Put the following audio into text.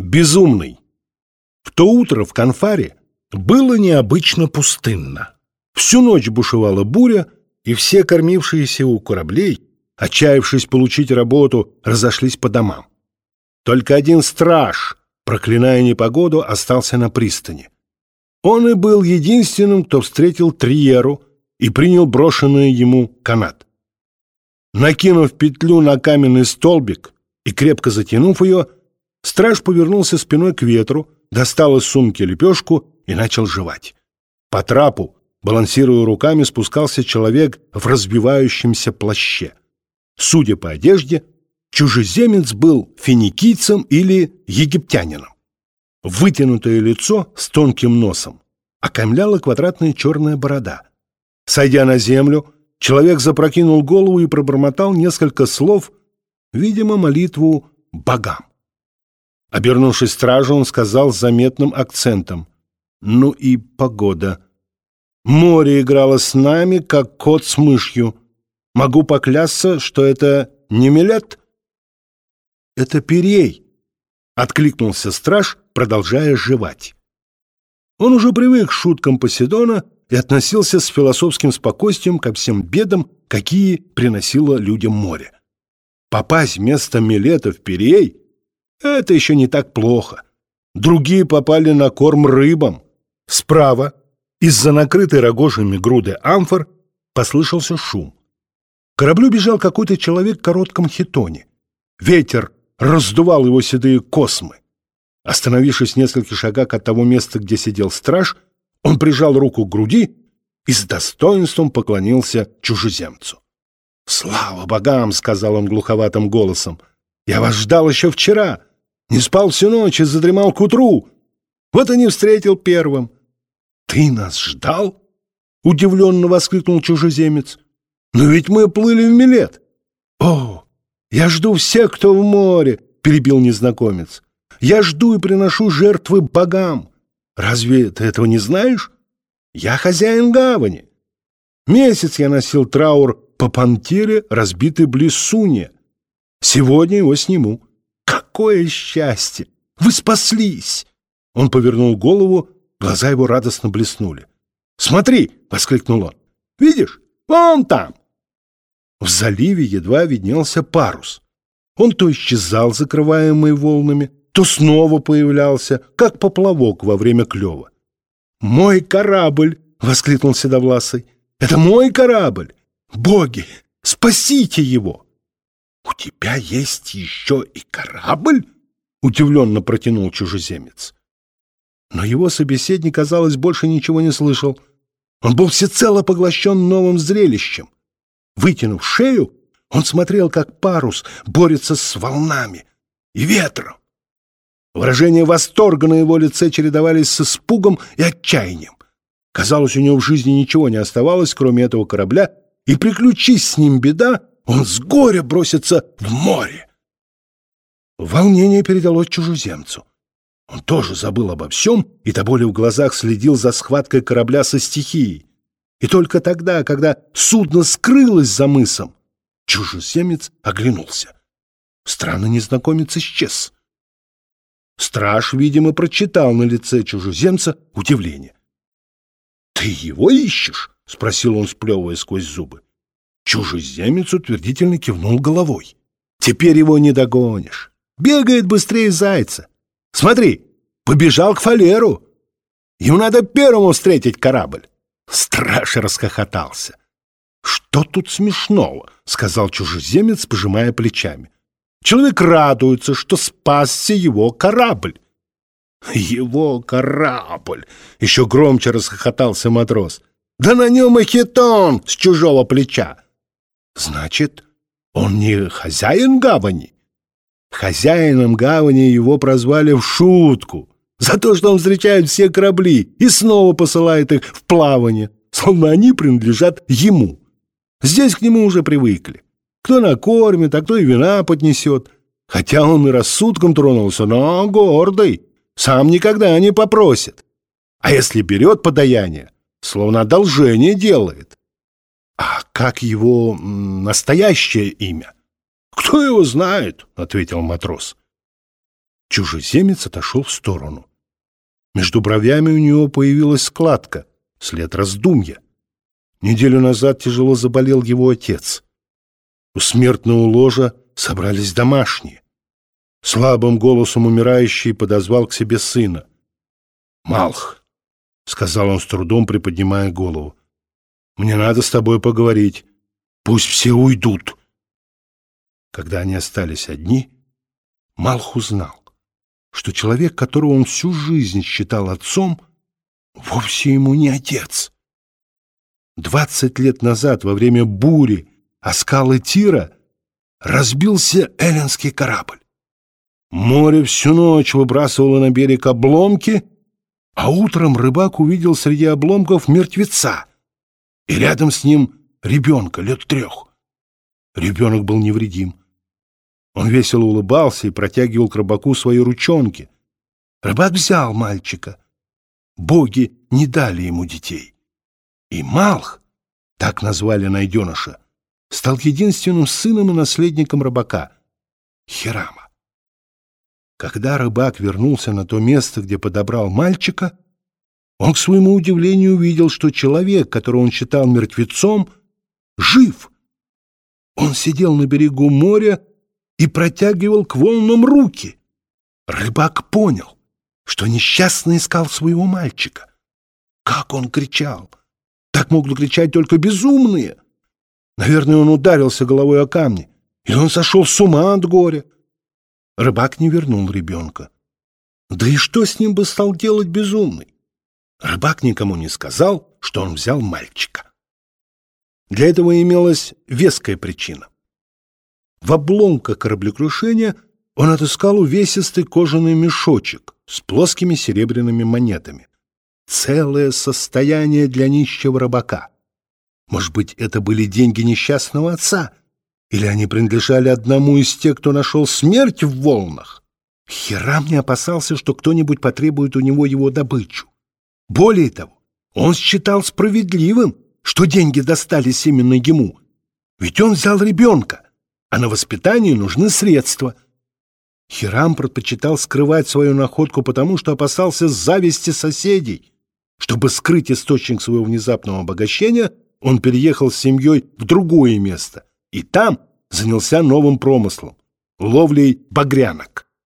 Безумный. В то утро в Конфаре было необычно пустынно. Всю ночь бушевала буря, и все кормившиеся у кораблей, отчаявшись получить работу, разошлись по домам. Только один страж, проклиная непогоду, остался на пристани. Он и был единственным, кто встретил Триеру и принял брошенный ему канат. Накинув петлю на каменный столбик и крепко затянув ее, страж повернулся спиной к ветру, достал из сумки лепешку и начал жевать. По трапу, балансируя руками, спускался человек в разбивающемся плаще. Судя по одежде, чужеземец был финикийцем или египтянином. Вытянутое лицо с тонким носом окаймляла квадратная черная борода. Сойдя на землю, человек запрокинул голову и пробормотал несколько слов, видимо, молитву богам. Обернувшись стражу, он сказал с заметным акцентом. «Ну и погода. Море играло с нами, как кот с мышью. Могу поклясться, что это не Милет?» «Это Перей», — откликнулся страж, продолжая жевать. Он уже привык к шуткам Поседона и относился с философским спокойствием ко всем бедам, какие приносило людям море. Попасть вместо Милета в Перей это еще не так плохо. Другие попали на корм рыбам. Справа, из-за накрытой рогожами груды амфор, послышался шум. К кораблю бежал какой-то человек в коротком хитоне. Ветер раздувал его седые космы. Остановившись в нескольких шагах от того места, где сидел страж, он прижал руку к груди и с достоинством поклонился чужеземцу. «Слава богам!» — сказал он глуховатым голосом. «Я вас ждал еще вчера. Не спал всю ночь и задремал к утру. Вот и не встретил первым. «Ты нас ждал?» — удивленно воскликнул чужеземец. «Но ведь мы плыли в Милет». «О, я жду всех, кто в море!» — перебил незнакомец. «Я жду и приношу жертвы богам. Разве ты этого не знаешь? Я хозяин гавани. Месяц я носил траур по пантере, разбитой близ Суния. Сегодня его сниму. Какое счастье! Вы спаслись!» Он повернул голову, глаза его радостно блеснули. «Смотри!» — воскликнул он. «Видишь? Вон там!» В заливе едва виднелся парус. Он то исчезал, закрываемый волнами, то снова появлялся, как поплавок во время клёва. «Мой корабль!» — воскликнул Седовласый. «Это мой корабль! Боги, спасите его!» «У тебя есть еще и корабль?» — удивленно протянул чужеземец. Но его собеседник, казалось, больше ничего не слышал. Он был всецело поглощен новым зрелищем. Вытянув шею, он смотрел, как парус борется с волнами и ветром. Выражения восторга на его лице чередовались с испугом и отчаянием. Казалось, у него в жизни ничего не оставалось, кроме этого корабля, и приключись с ним беда, он с горя бросится в море. Волнение передалось чужеземцу. Он тоже забыл обо всем и до боли в глазах следил за схваткой корабля со стихией. И только тогда, когда судно скрылось за мысом, чужеземец оглянулся. Странно незнакомец исчез. Страж, видимо, прочитал на лице чужеземца удивление. — Ты его ищешь? — спросил он, сплевывая сквозь зубы. Чужеземец утвердительно кивнул головой. «Теперь его не догонишь. Бегает быстрее зайца. Смотри, побежал к фалеру. Ему надо первому встретить корабль». Страж расхохотался. «Что тут смешного?» — сказал чужеземец, пожимая плечами. «Человек радуется, что спасся его корабль». «Его корабль!» — еще громче расхохотался матрос. «Да на нем и хитон с чужого плеча!» Значит, он не хозяин гавани? Хозяином гавани его прозвали в шутку за то, что он встречает все корабли и снова посылает их в плавание, словно они принадлежат ему. Здесь к нему уже привыкли. Кто накормит, а кто и вина поднесет. Хотя он и рассудком тронулся, но гордый, сам никогда не попросит. А если берет подаяние, словно одолжение делает. «А как его настоящее имя?» «Кто его знает?» — ответил матрос. Чужеземец отошел в сторону. Между бровями у него появилась складка, след раздумья. Неделю назад тяжело заболел его отец. У смертного ложа собрались домашние. Слабым голосом умирающий подозвал к себе сына. «Малх», — сказал он с трудом, приподнимая голову, — «мне надо с тобой поговорить. Пусть все уйдут». Когда они остались одни, Малх узнал, что человек, которого он всю жизнь считал отцом, вовсе ему не отец. Двадцать лет назад, во время бури, о скалы Тира, разбился эллинский корабль. Море всю ночь выбрасывало на берег обломки, а утром рыбак увидел среди обломков мертвеца, и рядом с ним ребенка лет трех. Ребенок был невредим. Он весело улыбался и протягивал к рыбаку свои ручонки. Рыбак взял мальчика. Боги не дали ему детей. И Малх, так назвали найденыша, стал единственным сыном и наследником рыбака — Хирама. Когда рыбак вернулся на то место, где подобрал мальчика, он к своему удивлению увидел, что человек, которого он считал мертвецом, жив. Он сидел на берегу моря и протягивал к волнам руки. Рыбак понял, что несчастный искал своего мальчика. Как он кричал! Так могут кричать только безумные. Наверное, он ударился головой о камни, или он сошел с ума от горя. Рыбак не вернул ребенка. Да и что с ним бы стал делать безумный? Рыбак никому не сказал, что он взял мальчика. Для этого имелась веская причина. В обломках кораблекрушения он отыскал увесистый кожаный мешочек с плоскими серебряными монетами. Целое состояние для нищего рыбака. Может быть, это были деньги несчастного отца, или они принадлежали одному из тех, кто нашел смерть в волнах? Херам не опасался, что кто-нибудь потребует у него его добычу. Более того, он считал справедливым, что деньги достались именно ему. Ведь он взял ребенка, а на воспитание нужны средства. Хирам предпочитал скрывать свою находку, потому что опасался зависти соседей. Чтобы скрыть источник своего внезапного обогащения, он переехал с семьей в другое место и там занялся новым промыслом — ловлей багрянок.